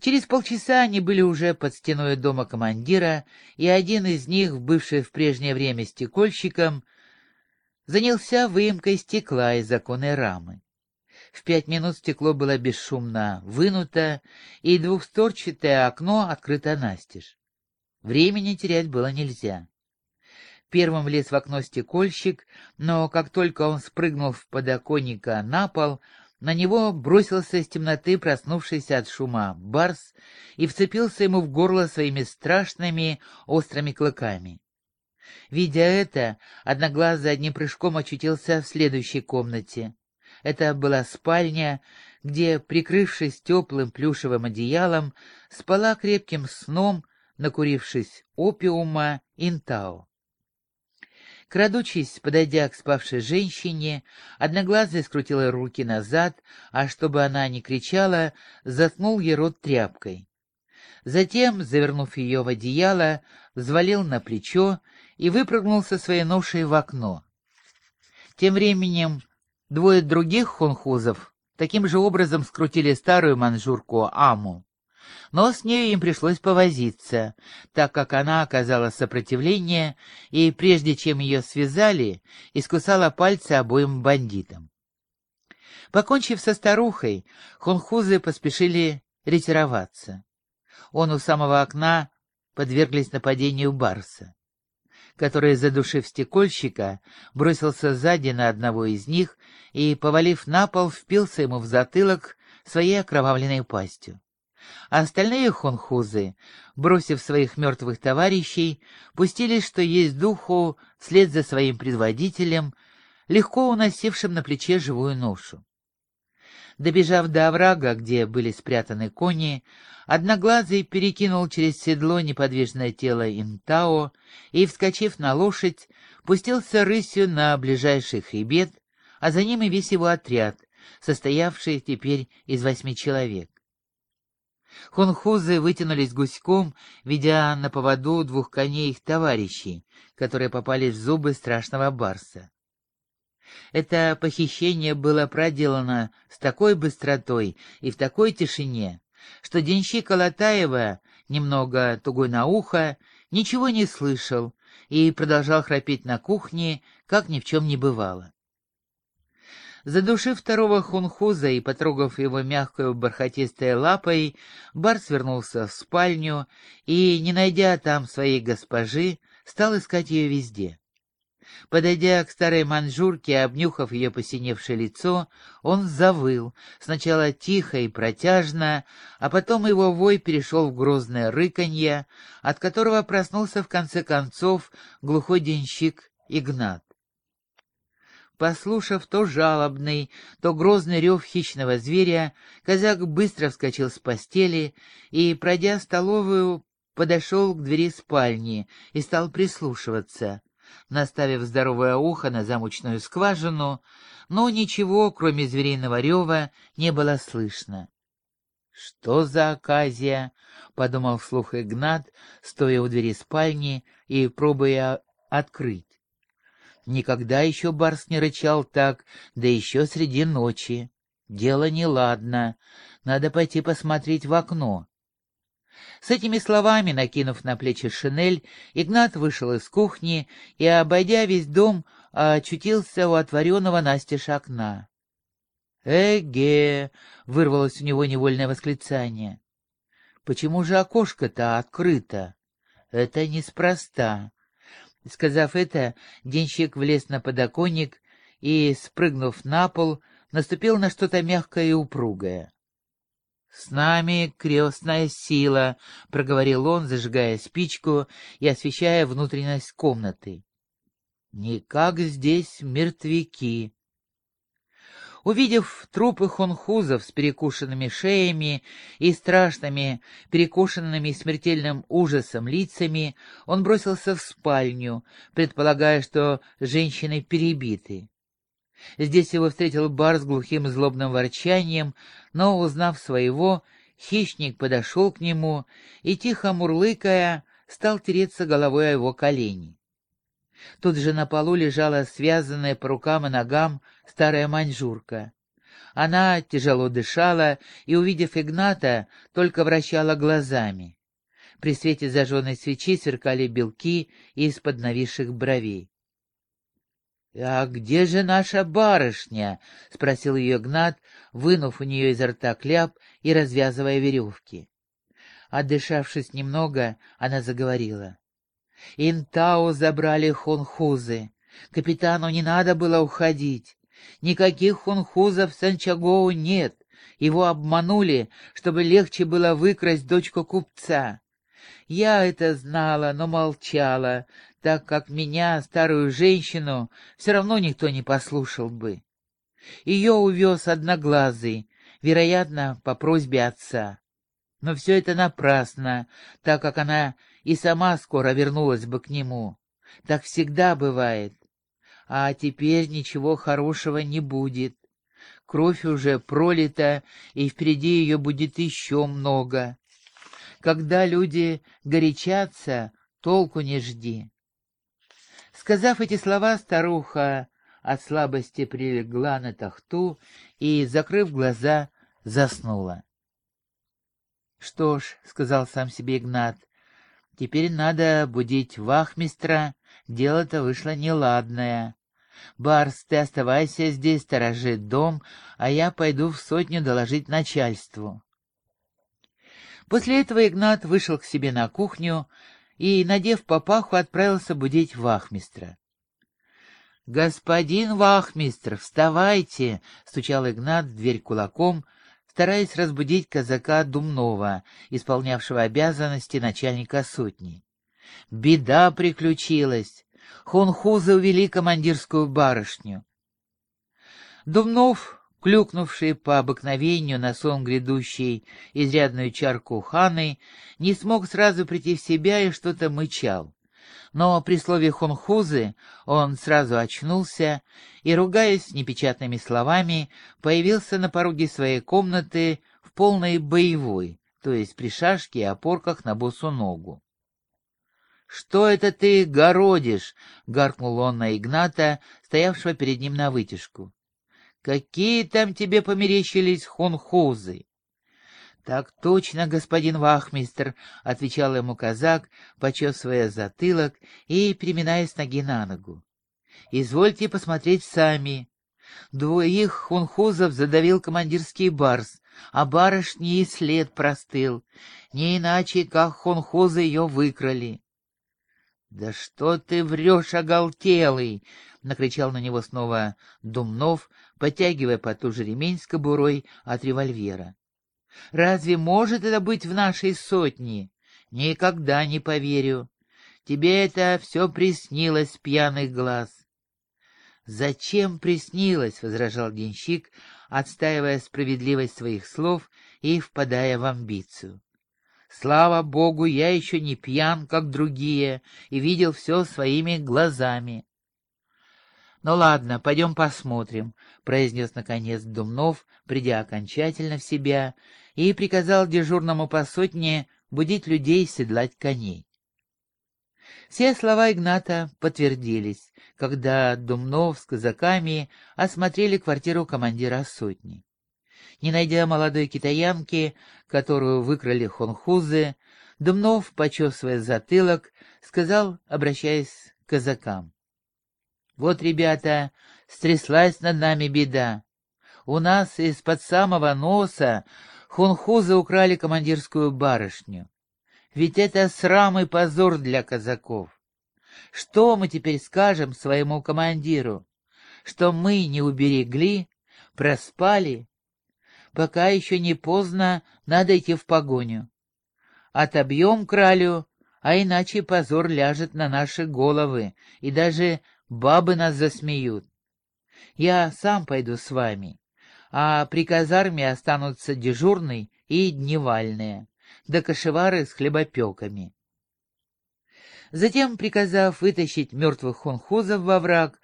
Через полчаса они были уже под стеной дома командира, и один из них, бывший в прежнее время стекольщиком, занялся выемкой стекла из оконной рамы. В пять минут стекло было бесшумно вынуто, и двухсторчатое окно открыто настежь. Времени терять было нельзя. Первым влез в окно стекольщик, но как только он спрыгнул в подоконника на пол, на него бросился из темноты проснувшийся от шума барс и вцепился ему в горло своими страшными острыми клыками. Видя это, Одноглазый одним прыжком очутился в следующей комнате. Это была спальня, где, прикрывшись теплым плюшевым одеялом, спала крепким сном, накурившись опиума Интао. Крадучись, подойдя к спавшей женщине, одноглазый скрутила руки назад, а чтобы она не кричала, заткнул ей рот тряпкой. Затем, завернув ее в одеяло, взвалил на плечо и выпрыгнул со своей ношей в окно. Тем временем двое других хунхузов таким же образом скрутили старую манжурку Аму но с нею им пришлось повозиться, так как она оказала сопротивление и, прежде чем ее связали, искусала пальцы обоим бандитам. Покончив со старухой, хунхузы поспешили ретироваться. Он у самого окна подверглись нападению барса, который, задушив стекольщика, бросился сзади на одного из них и, повалив на пол, впился ему в затылок своей окровавленной пастью а остальные хунхузы, бросив своих мертвых товарищей, пустились, что есть духу, вслед за своим предводителем, легко уносившим на плече живую ношу. Добежав до оврага, где были спрятаны кони, Одноглазый перекинул через седло неподвижное тело Интао и, вскочив на лошадь, пустился рысью на ближайший хребет, а за ним и весь его отряд, состоявший теперь из восьми человек. Хунхузы вытянулись гуськом, ведя на поводу двух коней их товарищей, которые попали в зубы страшного барса. Это похищение было проделано с такой быстротой и в такой тишине, что денщик Алатаева, немного тугой на ухо, ничего не слышал и продолжал храпеть на кухне, как ни в чем не бывало. Задушив второго хунхуза и потрогав его мягкой бархатистой лапой, Барс вернулся в спальню и, не найдя там своей госпожи, стал искать ее везде. Подойдя к старой манжурке и обнюхав ее посиневшее лицо, он завыл, сначала тихо и протяжно, а потом его вой перешел в грозное рыканье, от которого проснулся в конце концов глухой денщик Игнат. Послушав то жалобный, то грозный рев хищного зверя, казак быстро вскочил с постели и, пройдя столовую, подошел к двери спальни и стал прислушиваться, наставив здоровое ухо на замочную скважину, но ничего, кроме звериного рева, не было слышно. «Что за оказия?» — подумал вслух Игнат, стоя у двери спальни и пробуя открыть. Никогда еще Барс не рычал так, да еще среди ночи. Дело неладно, надо пойти посмотреть в окно. С этими словами, накинув на плечи шинель, Игнат вышел из кухни и, обойдя весь дом, очутился у отворенного настежь окна. «Эге!» — вырвалось у него невольное восклицание. «Почему же окошко-то открыто? Это неспроста. Сказав это, денщик влез на подоконник и, спрыгнув на пол, наступил на что-то мягкое и упругое. «С нами крестная сила», — проговорил он, зажигая спичку и освещая внутренность комнаты. «Никак здесь мертвяки. Увидев трупы хунхузов с перекушенными шеями и страшными, перекушенными смертельным ужасом лицами, он бросился в спальню, предполагая, что женщины перебиты. Здесь его встретил бар с глухим злобным ворчанием, но, узнав своего, хищник подошел к нему и, тихо мурлыкая, стал тереться головой о его колени. Тут же на полу лежала связанная по рукам и ногам старая маньчжурка. Она тяжело дышала и, увидев Игната, только вращала глазами. При свете зажженной свечи сверкали белки из-под нависших бровей. «А где же наша барышня?» — спросил ее Гнат, вынув у нее изо рта кляп и развязывая веревки. Отдышавшись немного, она заговорила. «Интау забрали хунхузы. Капитану не надо было уходить. Никаких хунхузов в Санчагоу нет. Его обманули, чтобы легче было выкрасть дочку купца. Я это знала, но молчала, так как меня, старую женщину, все равно никто не послушал бы. Ее увез одноглазый, вероятно, по просьбе отца. Но все это напрасно, так как она и сама скоро вернулась бы к нему. Так всегда бывает. А теперь ничего хорошего не будет. Кровь уже пролита, и впереди ее будет еще много. Когда люди горячатся, толку не жди. Сказав эти слова, старуха от слабости прилегла на тахту и, закрыв глаза, заснула. «Что ж», — сказал сам себе Игнат, — «теперь надо будить вахмистра, дело-то вышло неладное. Барс, ты оставайся здесь, сторожить дом, а я пойду в сотню доложить начальству». После этого Игнат вышел к себе на кухню и, надев папаху, отправился будить вахмистра. «Господин вахмистр, вставайте!» — стучал Игнат в дверь кулаком, стараясь разбудить казака Думнова, исполнявшего обязанности начальника сотни. «Беда приключилась! Хунхузы увели командирскую барышню!» Думнов клюкнувший по обыкновению на сон грядущий изрядную чарку ханы, не смог сразу прийти в себя и что-то мычал. Но при слове хунхузы он сразу очнулся и, ругаясь непечатными словами, появился на пороге своей комнаты в полной боевой, то есть при шашке и опорках на босу ногу. «Что это ты городишь?» — гаркнул он на Игната, стоявшего перед ним на вытяжку. Какие там тебе померещились хунхузы? Так точно, господин вахмистр, отвечал ему казак, почесывая затылок и переминаясь ноги на ногу. Извольте посмотреть сами. Двоих хунхузов задавил командирский барс, а барышни и след простыл. Не иначе, как хунхузы ее выкрали. «Да что ты врешь, оголтелый!» — накричал на него снова Думнов, подтягивая потуже ремень с кобурой от револьвера. «Разве может это быть в нашей сотне? Никогда не поверю. Тебе это все приснилось, пьяных глаз». «Зачем приснилось?» — возражал денщик, отстаивая справедливость своих слов и впадая в амбицию. «Слава Богу, я еще не пьян, как другие, и видел все своими глазами. «Ну ладно, пойдем посмотрим», — произнес наконец Думнов, придя окончательно в себя, и приказал дежурному по сотне будить людей седлать коней. Все слова Игната подтвердились, когда Думнов с казаками осмотрели квартиру командира сотни. Не найдя молодой китаянки, которую выкрали хонхузы, Думнов, почесывая затылок, сказал, обращаясь к казакам. Вот, ребята, стряслась над нами беда. У нас из-под самого носа хунхузы украли командирскую барышню. Ведь это срам и позор для казаков. Что мы теперь скажем своему командиру? Что мы не уберегли, проспали? Пока еще не поздно, надо идти в погоню. Отобьем кралю, а иначе позор ляжет на наши головы, и даже Бабы нас засмеют. Я сам пойду с вами, а при казарме останутся дежурный и дневальные, да кошевары с хлебопеками. Затем, приказав вытащить мертвых хунхузов во враг,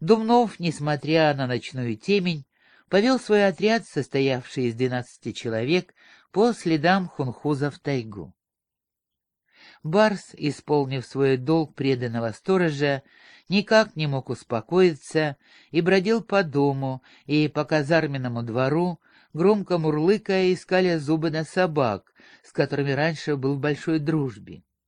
Думнов, несмотря на ночную темень, повел свой отряд, состоявший из двенадцати человек, по следам хунхузов в тайгу. Барс, исполнив свой долг преданного сторожа, никак не мог успокоиться и бродил по дому и по казарменному двору, громко мурлыкая и искали зубы на собак, с которыми раньше был в большой дружбе.